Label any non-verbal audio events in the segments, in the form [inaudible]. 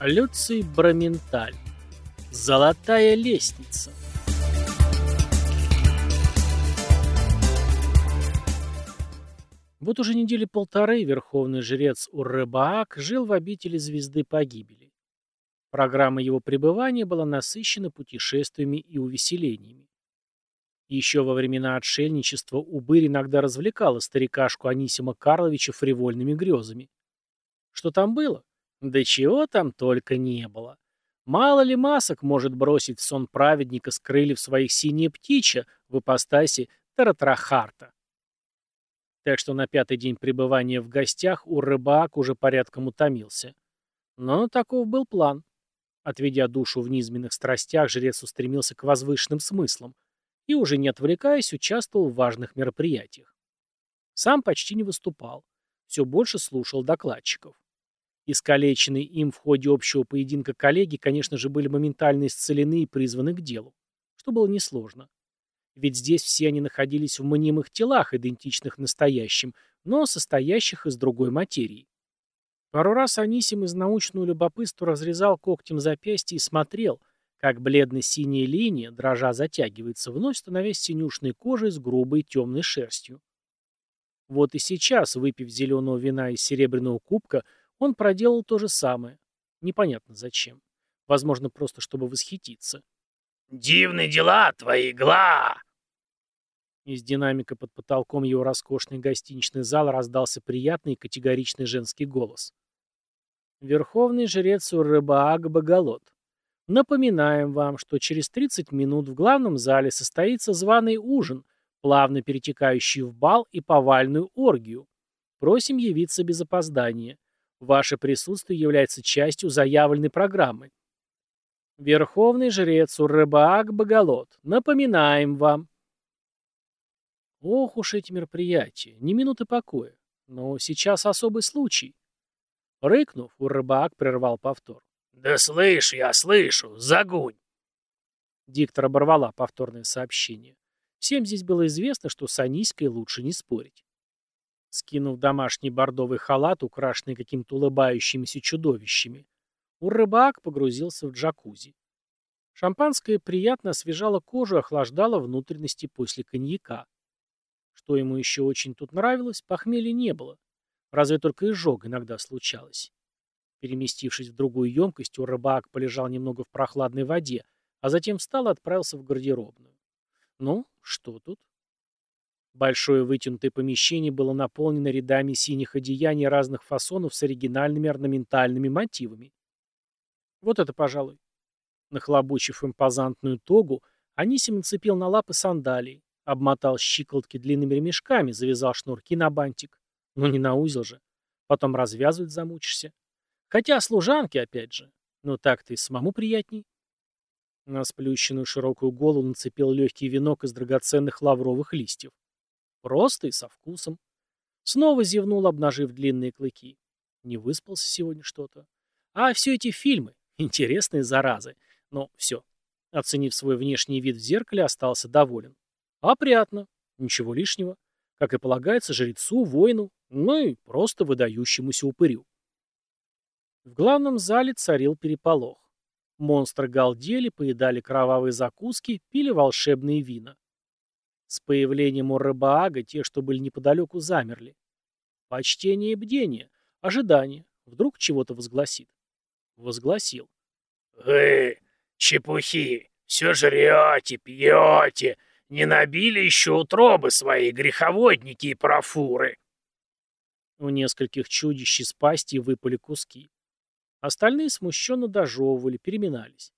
Люций Браменталь. Золотая лестница. Вот уже недели полторы верховный жрец Урребаак жил в обители Звезды Погибели. Программа его пребывания была насыщена путешествиями и увеселениями. Еще во времена отшельничества Убырь иногда развлекала старикашку Анисима Карловича фривольными грезами. Что там было? Да чего там только не было. Мало ли масок может бросить в сон праведника с крыльев своих синие птичья в ипостаси Таратрахарта. Так что на пятый день пребывания в гостях у рыбак уже порядком утомился. Но таков был план. Отведя душу в низменных страстях, жрец устремился к возвышенным смыслам и, уже не отвлекаясь, участвовал в важных мероприятиях. Сам почти не выступал, все больше слушал докладчиков. Искалеченные им в ходе общего поединка коллеги, конечно же, были моментально исцелены и призваны к делу, что было несложно. Ведь здесь все они находились в мнимых телах, идентичных настоящим, но состоящих из другой материи. Пару раз Анисим из научного любопытства разрезал когтем запястье и смотрел, как бледно-синяя линия, дрожа затягивается, вновь становясь синюшной кожей с грубой темной шерстью. Вот и сейчас, выпив зеленого вина из серебряного кубка, он проделал то же самое. Непонятно зачем. Возможно, просто чтобы восхититься. «Дивны дела твои, Гла!» Из динамика под потолком его роскошный гостиничный зал раздался приятный и категоричный женский голос. Верховный жрец Уррыбааг Боголот. Напоминаем вам, что через 30 минут в главном зале состоится званый ужин, плавно перетекающий в бал и повальную оргию. Просим явиться без опоздания. Ваше присутствие является частью заявленной программы. Верховный жрец Урребаак Боголот. Напоминаем вам. Ох уж эти мероприятия, ни минуты покоя. Но сейчас особый случай. Рыкнув, Урребаак прервал повтор. «Да слышу я, слышу! Загунь!» Диктор оборвала повторное сообщение. Всем здесь было известно, что с Аниськой лучше не спорить. Скинув домашний бордовый халат, украшенный каким-то улыбающимися чудовищами, Уррыбак погрузился в джакузи. Шампанское приятно освежало кожу охлаждало внутренности после коньяка. Что ему еще очень тут нравилось, похмелья не было. Разве только изжог иногда случалось. Переместившись в другую емкость, Уррыбак полежал немного в прохладной воде, а затем встал и отправился в гардеробную. Ну, что тут? Большое вытянутое помещение было наполнено рядами синих одеяний разных фасонов с оригинальными орнаментальными мотивами. Вот это, пожалуй. Нахлобучив импозантную тогу, Анисим нацепил на лапы сандалии, обмотал щиколотки длинными ремешками, завязал шнурки на бантик. Ну не на узел же. Потом развязывать замучишься. Хотя служанки, опять же. Но так-то и самому приятней. На сплющенную широкую голову нацепил легкий венок из драгоценных лавровых листьев. Просто и со вкусом. Снова зевнул, обнажив длинные клыки. Не выспался сегодня что-то. А все эти фильмы. Интересные заразы. Но все. Оценив свой внешний вид в зеркале, остался доволен. Опрятно. Ничего лишнего. Как и полагается жрецу, воину, ну и просто выдающемуся упырю. В главном зале царил переполох. Монстры галдели, поедали кровавые закуски, пили волшебные вина. С появлением Уррабаага те, что были неподалеку, замерли. Почтение и бдение, ожидание. Вдруг чего-то возгласит. Возгласил. «Вы, чепухи, все жрете, пьете, не набили еще утробы свои греховодники и профуры!» У нескольких чудищ из пасти выпали куски. Остальные смущенно дожевывали, переминались.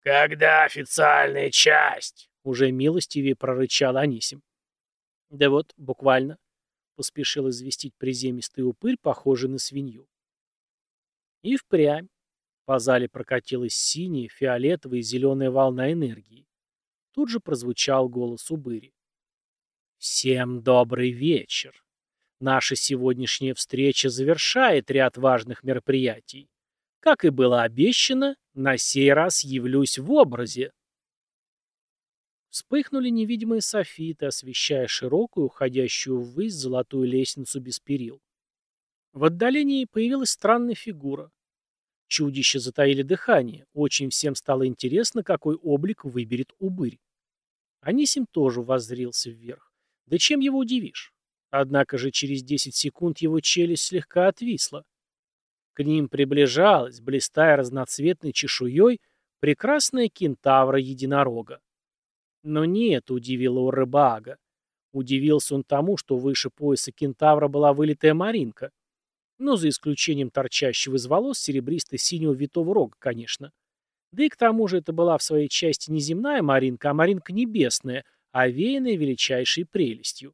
«Когда официальная часть?» Уже милостивее прорычал Анисим. Да вот, буквально, поспешил известить приземистый упырь, похожий на свинью. И впрямь. По зале прокатилась синяя, фиолетовая и зеленая волна энергии. Тут же прозвучал голос Убыри. «Всем добрый вечер. Наша сегодняшняя встреча завершает ряд важных мероприятий. Как и было обещано, на сей раз явлюсь в образе. Вспыхнули невидимые софиты, освещая широкую, уходящую ввысь золотую лестницу без перил. В отдалении появилась странная фигура. Чудища затаили дыхание. Очень всем стало интересно, какой облик выберет убырь. Анисим тоже воззрился вверх. Да чем его удивишь? Однако же через 10 секунд его челюсть слегка отвисла. К ним приближалась, блистая разноцветной чешуей, прекрасная кентавра-единорога. Но не это удивило у рыбага. Удивился он тому, что выше пояса кентавра была вылитая маринка. Ну, за исключением торчащего из волос серебристо-синего витого рога, конечно. Да и к тому же это была в своей части не земная маринка, а маринка небесная, овеянная величайшей прелестью.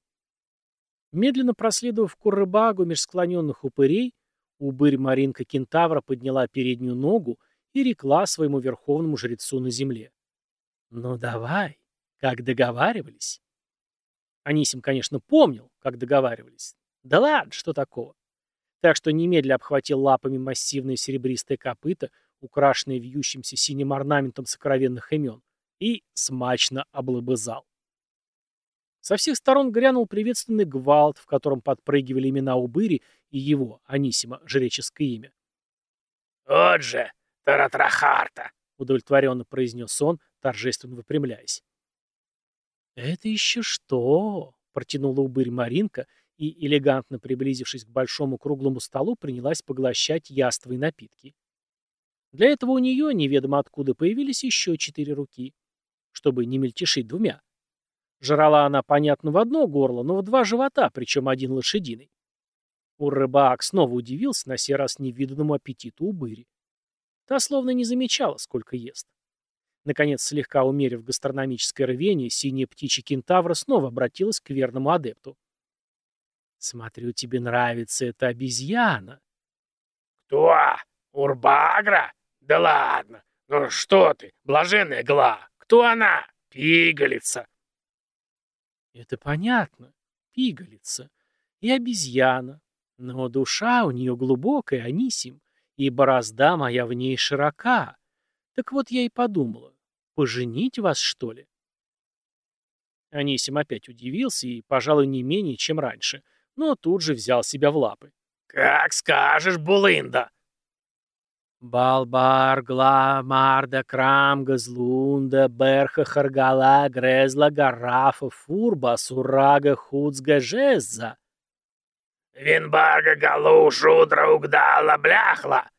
Медленно проследовав к рыбагу меж склоненных упырей, убырь Маринка Кентавра подняла переднюю ногу и рекла своему верховному жрецу на земле. «Ну давай, как договаривались». Анисим, конечно, помнил, как договаривались. Да ладно, что такого. Так что немедля обхватил лапами массивные серебристые копыта, украшенные вьющимся синим орнаментом сокровенных имен, и смачно облобызал. Со всех сторон грянул приветственный гвалт, в котором подпрыгивали имена Убыри и его, Анисима, жреческое имя. «Вот же, Таратрахарта!» — удовлетворенно произнес он, торжественно выпрямляясь. «Это еще что?» — протянула Убырь Маринка и, элегантно приблизившись к большому круглому столу, принялась поглощать яства и напитки. Для этого у нее, неведомо откуда, появились еще четыре руки, чтобы не мельтешить двумя. Жрала она, понятно, в одно горло, но в два живота, причем один лошадиный. Ур-рыбаак снова удивился на сей раз невиданному аппетиту убыри. Та словно не замечала, сколько ест. Наконец, слегка умерив гастрономическое рвение, синяя птичья кентавра снова обратилась к верному адепту. «Смотрю, тебе нравится эта обезьяна». «Кто? Урбагра? Да ладно! Ну что ты, блаженная гла! Кто она? Пигалица!» Это понятно. Пигалица. И обезьяна. Но душа у нее глубокая, Анисим, и борозда моя в ней широка. Так вот я и подумала, поженить вас, что ли? Анисим опять удивился и, пожалуй, не менее, чем раньше, но тут же взял себя в лапы. «Как скажешь, Булында!» Балбар, Гла, Марда, Крамга, Злунда, Берха, Харгала, Грезла, Гарафа, Фурба, Сурага, Хуцга, Жезза. Винбарга, Галу, Шудра, Угдала, Бляхла.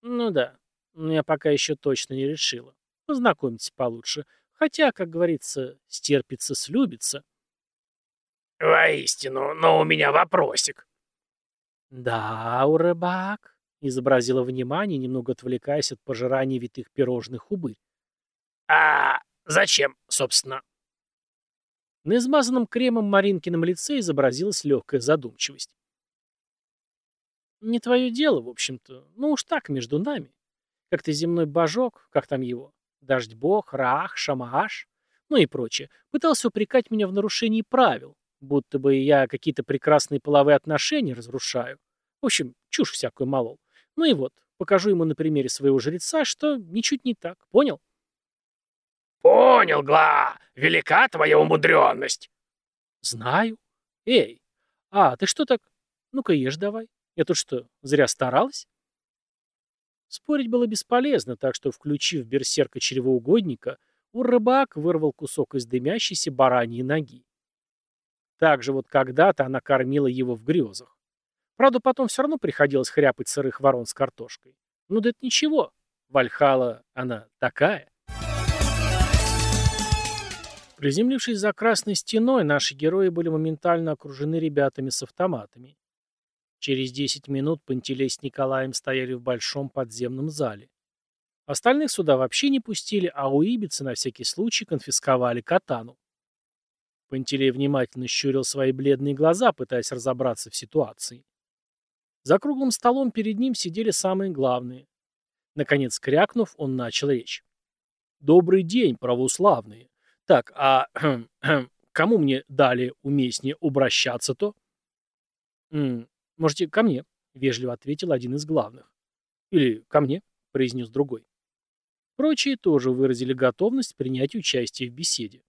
Ну да, но я пока еще точно не решила. Познакомьтесь получше. Хотя, как говорится, стерпится, слюбится. Воистину, но у меня вопросик. Да, у рыбак изобразила внимание, немного отвлекаясь от пожирания витых пирожных убырь. «А зачем, собственно?» На измазанном кремом Маринкином лице изобразилась легкая задумчивость. «Не твое дело, в общем-то. Ну уж так, между нами. Как ты земной божок, как там его? Дождь-бог, Раах, Шамааш, ну и прочее, пытался упрекать меня в нарушении правил, будто бы я какие-то прекрасные половые отношения разрушаю. В общем, чушь всякую молол. Ну и вот, покажу ему на примере своего жреца, что ничуть не так. Понял? Понял, Гла. Велика твоя умудренность. Знаю. Эй, а ты что так? Ну-ка ешь давай. Я тут что, зря старалась? Спорить было бесполезно, так что, включив берсерка чревоугодника, Ур-рыбак вырвал кусок из дымящейся бараньей ноги. Так же вот когда-то она кормила его в грезах. Правда, потом все равно приходилось хряпать сырых ворон с картошкой. Ну да это ничего. Вальхала, она такая. Приземлившись за красной стеной, наши герои были моментально окружены ребятами с автоматами. Через 10 минут Пантелей с Николаем стояли в большом подземном зале. Остальных сюда вообще не пустили, а у Ибицы на всякий случай конфисковали катану. Пантелей внимательно щурил свои бледные глаза, пытаясь разобраться в ситуации. За круглым столом перед ним сидели самые главные. Наконец, крякнув, он начал речь. «Добрый день, православные. Так, а [clears throat] кому мне далее уместнее обращаться-то?» «Можете ко мне», — вежливо ответил один из главных. «Или ко мне», — произнес другой. Прочие тоже выразили готовность принять участие в беседе.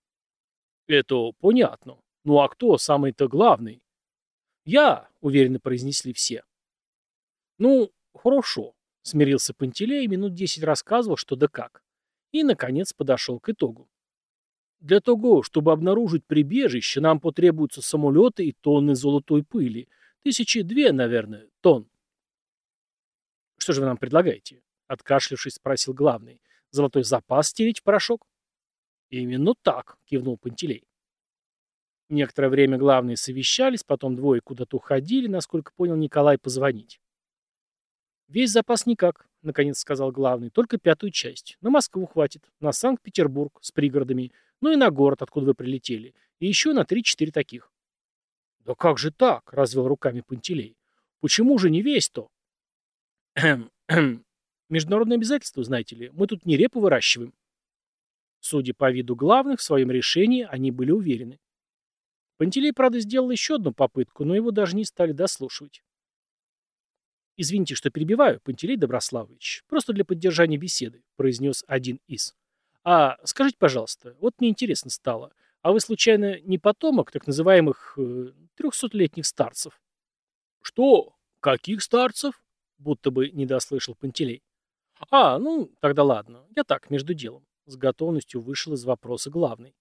«Это понятно. Ну а кто самый-то главный?» «Я», — уверенно произнесли все. «Ну, хорошо», Смирился Пантелей и минут десять рассказывал, что да как. И, наконец, подошел к итогу. Для того, чтобы обнаружить прибежище, нам потребуются самолеты и тонны золотой пыли. Тысячи две, наверное, тонн. Что же вы нам предлагаете? Откашлявшись, спросил главный. Золотой запас стереть в порошок? Именно так, кивнул Пантелей. Некоторое время главные совещались, потом двое куда-то уходили, насколько понял Николай, позвонить. «Весь запас никак», — наконец сказал главный, — «только пятую часть. На Москву хватит, на Санкт-Петербург с пригородами, ну и на город, откуда вы прилетели, и еще на три-четыре таких». «Да как же так?» — развел руками Пантелей. «Почему же не весь-то?» «Международные обязательства, знаете ли, мы тут не репу выращиваем». Судя по виду главных, в своем решении они были уверены. Пантелей, правда, сделал еще одну попытку, но его даже не стали дослушивать. «Извините, что перебиваю, Пантелей Доброславович. Просто для поддержания беседы», — произнес один из. «А скажите, пожалуйста, вот мне интересно стало, а вы, случайно, не потомок так называемых э, трехсотлетних старцев?» «Что? Каких старцев?» — будто бы не дослышал Пантелей. «А, ну, тогда ладно. Я так, между делом». С готовностью вышел из вопроса главный.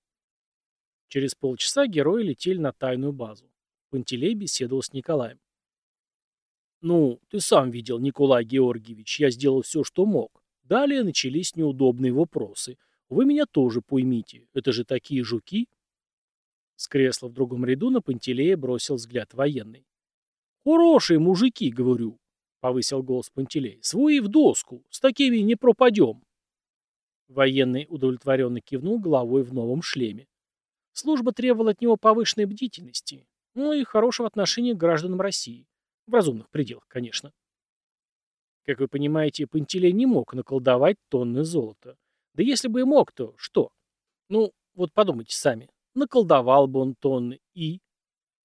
Через полчаса герои летели на тайную базу. Пантелей беседовал с Николаем. «Ну, ты сам видел, Николай Георгиевич, я сделал все, что мог. Далее начались неудобные вопросы. Вы меня тоже поймите, это же такие жуки». С кресла в другом ряду на Пантелея бросил взгляд военный. «Хорошие мужики, говорю», — повысил голос Пантелей. «Свои в доску, с такими не пропадем». Военный удовлетворенно кивнул головой в новом шлеме. Служба требовала от него повышенной бдительности, ну и хорошего отношения к гражданам России. В разумных пределах, конечно. Как вы понимаете, Пантелей не мог наколдовать тонны золота. Да если бы и мог, то что? Ну, вот подумайте сами. Наколдовал бы он тонны и...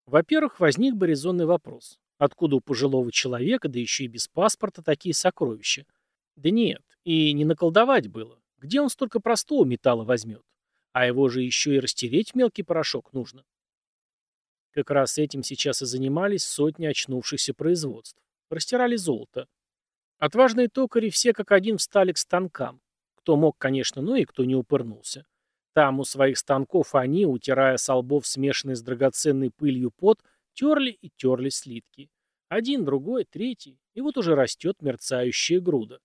Во-первых, возник бы резонный вопрос. Откуда у пожилого человека, да еще и без паспорта, такие сокровища? Да нет, и не наколдовать было. Где он столько простого металла возьмет? А его же еще и растереть в мелкий порошок нужно. Как раз этим сейчас и занимались сотни очнувшихся производств. Растирали золото. Отважные токари все как один встали к станкам. Кто мог, конечно, но и кто не упырнулся. Там у своих станков они, утирая с лбов смешанный с драгоценной пылью пот, терли и терли слитки. Один, другой, третий, и вот уже растет мерцающая груда.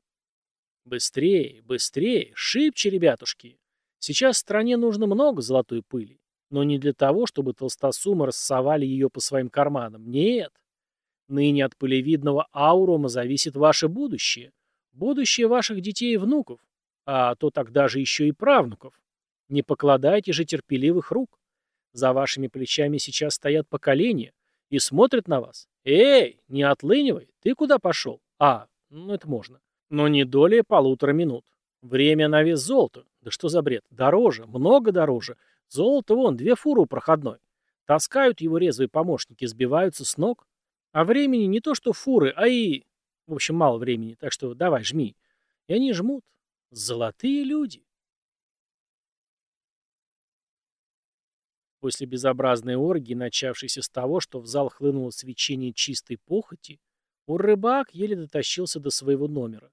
Быстрее, быстрее, шибче, ребятушки. Сейчас стране нужно много золотой пыли, но не для того, чтобы толстосумы рассовали ее по своим карманам. Нет. Ныне от пылевидного аурума зависит ваше будущее. Будущее ваших детей и внуков, а то тогда же еще и правнуков. Не покладайте же терпеливых рук. За вашими плечами сейчас стоят поколения и смотрят на вас. Эй, не отлынивай, ты куда пошел? А, ну это можно. Но не долей полутора минут. Время на вес золота. Да что за бред? Дороже, много дороже. Золото вон, две фуры у проходной. Таскают его резвые помощники, сбиваются с ног. А времени не то что фуры, а и... В общем, мало времени, так что давай, жми. И они жмут. Золотые люди. После безобразной оргии, начавшейся с того, что в зал хлынуло свечение чистой похоти, Ур-рыбак еле дотащился до своего номера.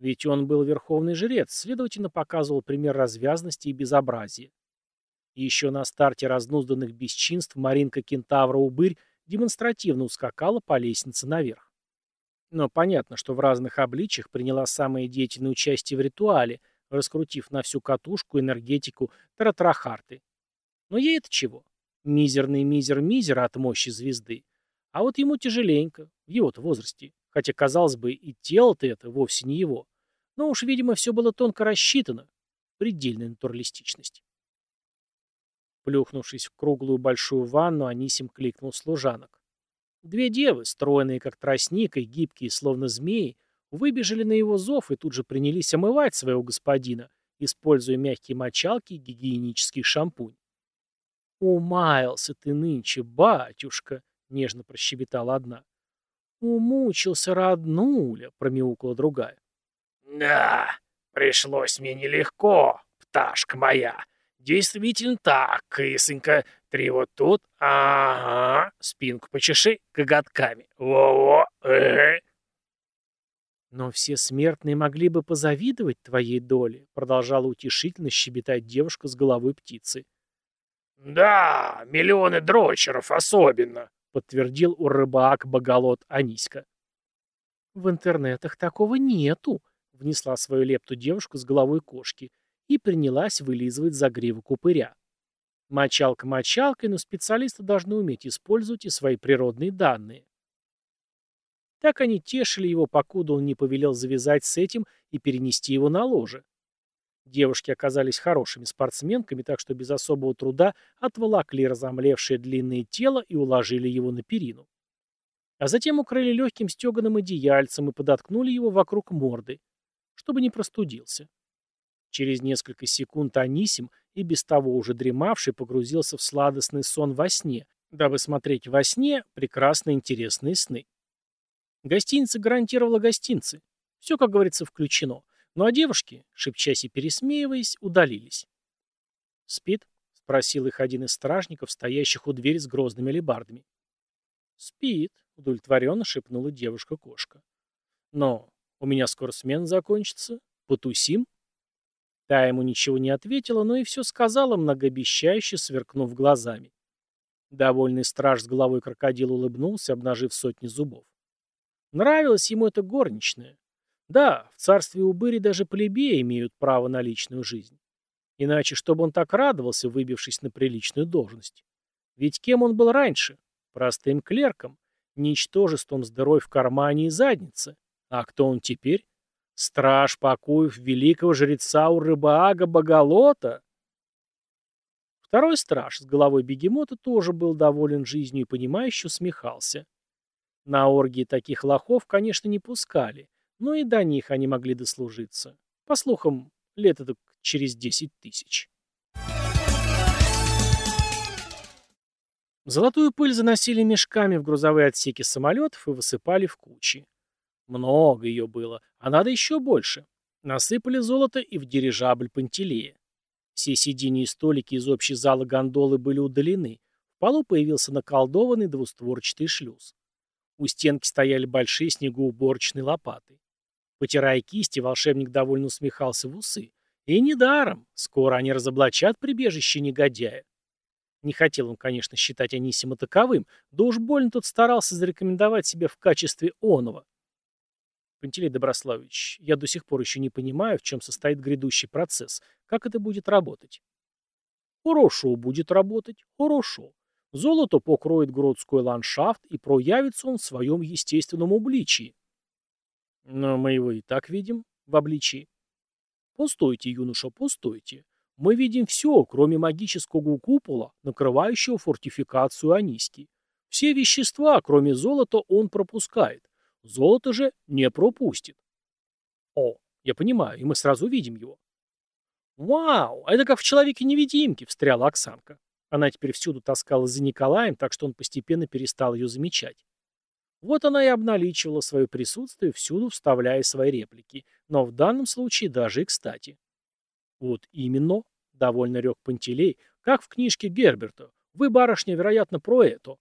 Ведь он был верховный жрец, следовательно, показывал пример развязности и безобразия. еще на старте разнузданных бесчинств Маринка Кентавра-Убырь демонстративно ускакала по лестнице наверх. Но понятно, что в разных обличиях приняла самое деятельное участие в ритуале, раскрутив на всю катушку энергетику Таратрахарты. Но ей это чего? Мизерный мизер-мизер от мощи звезды. А вот ему тяжеленько, в его-то возрасте. Хотя, казалось бы, и тело-то это вовсе не его. Но уж, видимо, все было тонко рассчитано. Предельная натуралистичность. Плюхнувшись в круглую большую ванну, Анисим кликнул служанок. Две девы, стройные как тростник и гибкие, словно змеи, выбежали на его зов и тут же принялись омывать своего господина, используя мягкие мочалки и гигиенический шампунь. «Умаялся ты нынче, батюшка!» — нежно прощебетала одна. «Умучился, роднуля!» — промяукала другая. «Да, пришлось мне нелегко, пташка моя. Действительно так, кисонька. Три вот тут, ага, спинку почеши коготками. Во-во, э, -э. Но все смертные могли бы позавидовать твоей доле, продолжала утешительно щебетать девушка с головой птицы. Да, миллионы дрочеров особенно, подтвердил урыбаак Боголот Аниська. В интернетах такого нету, внесла свою лепту девушка с головой кошки и принялась вылизывать загривок упыря. Мочалка мочалкой, но специалисты должны уметь использовать и свои природные данные. Так они тешили его, покуда он не повелел завязать с этим и перенести его на ложе. Девушки оказались хорошими спортсменками, так что без особого труда отволокли разомлевшее длинное тело и уложили его на перину. А затем укрыли легким стеганым одеяльцем и подоткнули его вокруг морды, чтобы не простудился. Через несколько секунд Анисим, и без того уже дремавший, погрузился в сладостный сон во сне, дабы смотреть во сне прекрасно интересные сны. Гостиница гарантировала гостинцы. Все, как говорится, включено. Ну а девушки, шепчась и пересмеиваясь, удалились. «Спит?» — спросил их один из стражников, стоящих у двери с грозными лебардами. «Спит», — удовлетворенно шепнула девушка-кошка. «Но у меня скоро смена закончится. Потусим?» Та ему ничего не ответила, но и все сказала, многообещающе сверкнув глазами. Довольный страж с головой крокодила улыбнулся, обнажив сотни зубов. Нравилось ему это горничное. Да, в царстве Убыри даже плебеи имеют право на личную жизнь. Иначе, чтобы он так радовался, выбившись на приличную должность. Ведь кем он был раньше? Простым клерком, ничтожеством здоровья в кармане и заднице. А кто он теперь? Страж покоев великого жреца Урыбаага Боголота? Второй страж с головой бегемота тоже был доволен жизнью и понимающе усмехался. На оргии таких лохов, конечно, не пускали, но и до них они могли дослужиться. По слухам, лет это через десять тысяч. Золотую пыль заносили мешками в грузовые отсеки самолетов и высыпали в кучи. Много ее было, а надо еще больше. Насыпали золото и в дирижабль Пантелея. Все сиденья и столики из общей зала гондолы были удалены. В полу появился наколдованный двустворчатый шлюз. У стенки стояли большие снегоуборочные лопаты. Потирая кисти, волшебник довольно усмехался в усы. И недаром. Скоро они разоблачат прибежище негодяя. Не хотел он, конечно, считать Анисима таковым, да уж больно тот старался зарекомендовать себя в качестве оного. Пантелей Доброславович, я до сих пор еще не понимаю, в чем состоит грядущий процесс. Как это будет работать? Хорошо будет работать, хорошо. Золото покроет городской ландшафт, и проявится он в своем естественном обличии. Но мы его и так видим в обличии. Постойте, юноша, постойте. Мы видим все, кроме магического купола, накрывающего фортификацию Аниски. Все вещества, кроме золота, он пропускает. Золото же не пропустит. О, я понимаю, и мы сразу видим его. Вау, это как в Человеке-невидимке, встряла Оксанка. Она теперь всюду таскалась за Николаем, так что он постепенно перестал ее замечать. Вот она и обналичивала свое присутствие, всюду вставляя свои реплики, но в данном случае даже и кстати. Вот именно, довольно рек Пантелей, как в книжке Герберта. Вы, барышня, вероятно, про это.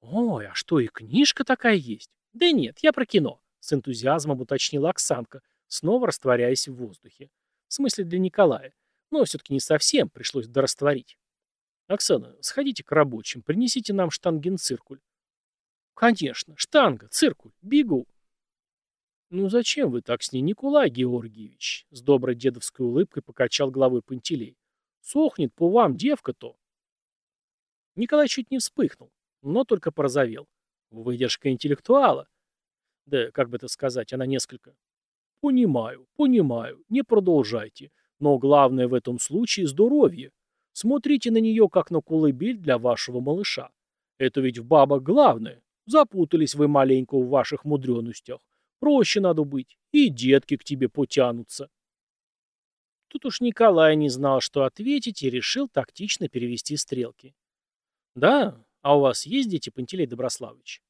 Ой, а что, и книжка такая есть? Да нет, я про кино, с энтузиазмом уточнила Оксанка, снова растворяясь в воздухе. В смысле для Николая. Но все-таки не совсем, пришлось дорастворить. Оксана, сходите к рабочим, принесите нам штангенциркуль. Конечно, штанга, циркуль, бегу. Ну зачем вы так с ней, Николай Георгиевич? С доброй дедовской улыбкой покачал головой Пантелей. Сохнет по вам девка-то. Николай чуть не вспыхнул, но только порозовел. Выдержка интеллектуала. Да, как бы это сказать, она несколько... Понимаю, понимаю, не продолжайте. Но главное в этом случае здоровье. Смотрите на нее, как на колыбель для вашего малыша. Это ведь в бабах главное. Запутались вы маленько в ваших мудренностях. Проще надо быть, и детки к тебе потянутся. Тут уж Николай не знал, что ответить, и решил тактично перевести стрелки. Да, а у вас есть дети, Пантелей Доброславович?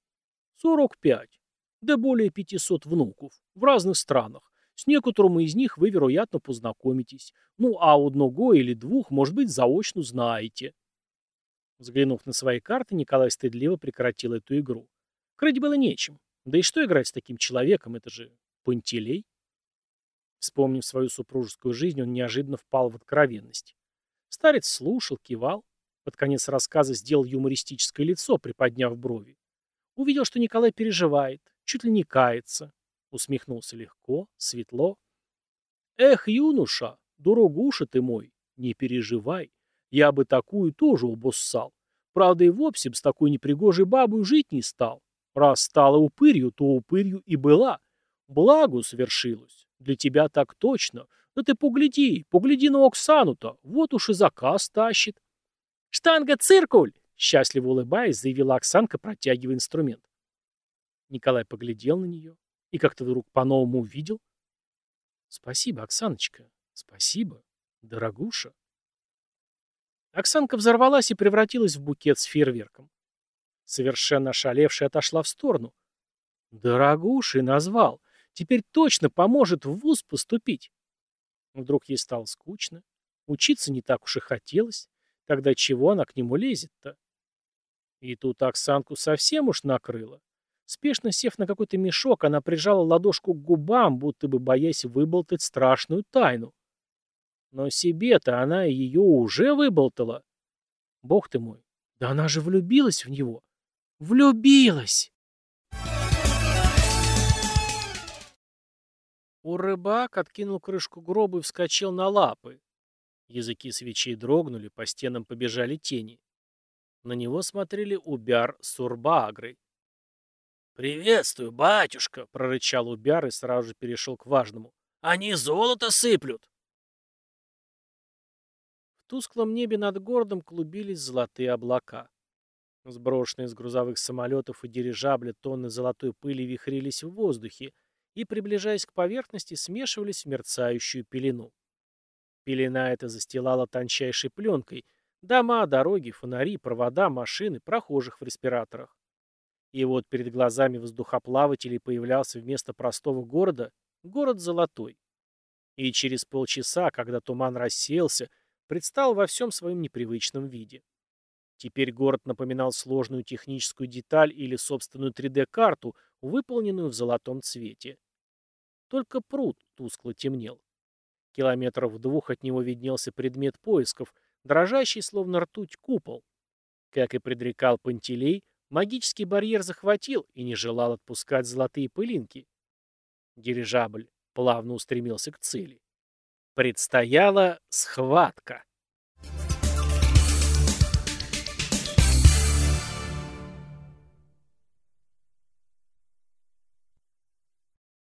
Сорок пять. Да более пятисот внуков. В разных странах. С некоторым из них вы, вероятно, познакомитесь. Ну, а одного или двух, может быть, заочно знаете. Взглянув на свои карты, Николай стыдливо прекратил эту игру. Крыть было нечем. Да и что играть с таким человеком, это же Пантелей? Вспомнив свою супружескую жизнь, он неожиданно впал в откровенность. Старец слушал, кивал. Под конец рассказа сделал юмористическое лицо, приподняв брови. Увидел, что Николай переживает, чуть ли не кается. Усмехнулся легко, светло. «Эх, юноша, дорогуша ты мой, не переживай. Я бы такую тоже убоссал. Правда, и вовсе б с такой непригожей бабой жить не стал. Раз стала упырью, то упырью и была. Благо свершилось. Для тебя так точно. Да ты погляди, погляди на Оксану-то. Вот уж и заказ тащит. «Штанга, циркуль!» — счастливо улыбаясь, заявила Оксанка, протягивая инструмент. Николай поглядел на нее и как-то вдруг по-новому увидел. «Спасибо, Оксаночка, спасибо, дорогуша». Оксанка взорвалась и превратилась в букет с фейерверком. Совершенно ошалевшая отошла в сторону. «Дорогушей назвал. Теперь точно поможет в вуз поступить». Вдруг ей стало скучно. Учиться не так уж и хотелось. Тогда чего она к нему лезет-то? И тут Оксанку совсем уж накрыло. Спешно сев на какой-то мешок, она прижала ладошку к губам, будто бы боясь выболтать страшную тайну. Но себе-то она ее уже выболтала. Бог ты мой, да она же влюбилась в него. Влюбилась! У рыбак откинул крышку гроба и вскочил на лапы. Языки свечей дрогнули, по стенам побежали тени. На него смотрели Убяр с Урбаагрой. «Приветствую, батюшка!» — прорычал Убяр и сразу же перешел к важному. «Они золото сыплют!» В тусклом небе над городом клубились золотые облака. Сброшенные с грузовых самолетов и дирижабля тонны золотой пыли вихрились в воздухе и, приближаясь к поверхности, смешивались в мерцающую пелену. Пелена эта застилала тончайшей пленкой дома, дороги, фонари, провода, машины, прохожих в респираторах. И вот перед глазами воздухоплавателей появлялся вместо простого города город Золотой. И через полчаса, когда туман рассеялся, предстал во всем своем непривычном виде. Теперь город напоминал сложную техническую деталь или собственную 3D-карту, выполненную в золотом цвете. Только пруд тускло темнел. Километров в двух от него виднелся предмет поисков, дрожащий, словно ртуть, купол. Как и предрекал Пантелей, магический барьер захватил и не желал отпускать золотые пылинки. Дирижабль плавно устремился к цели. Предстояла схватка.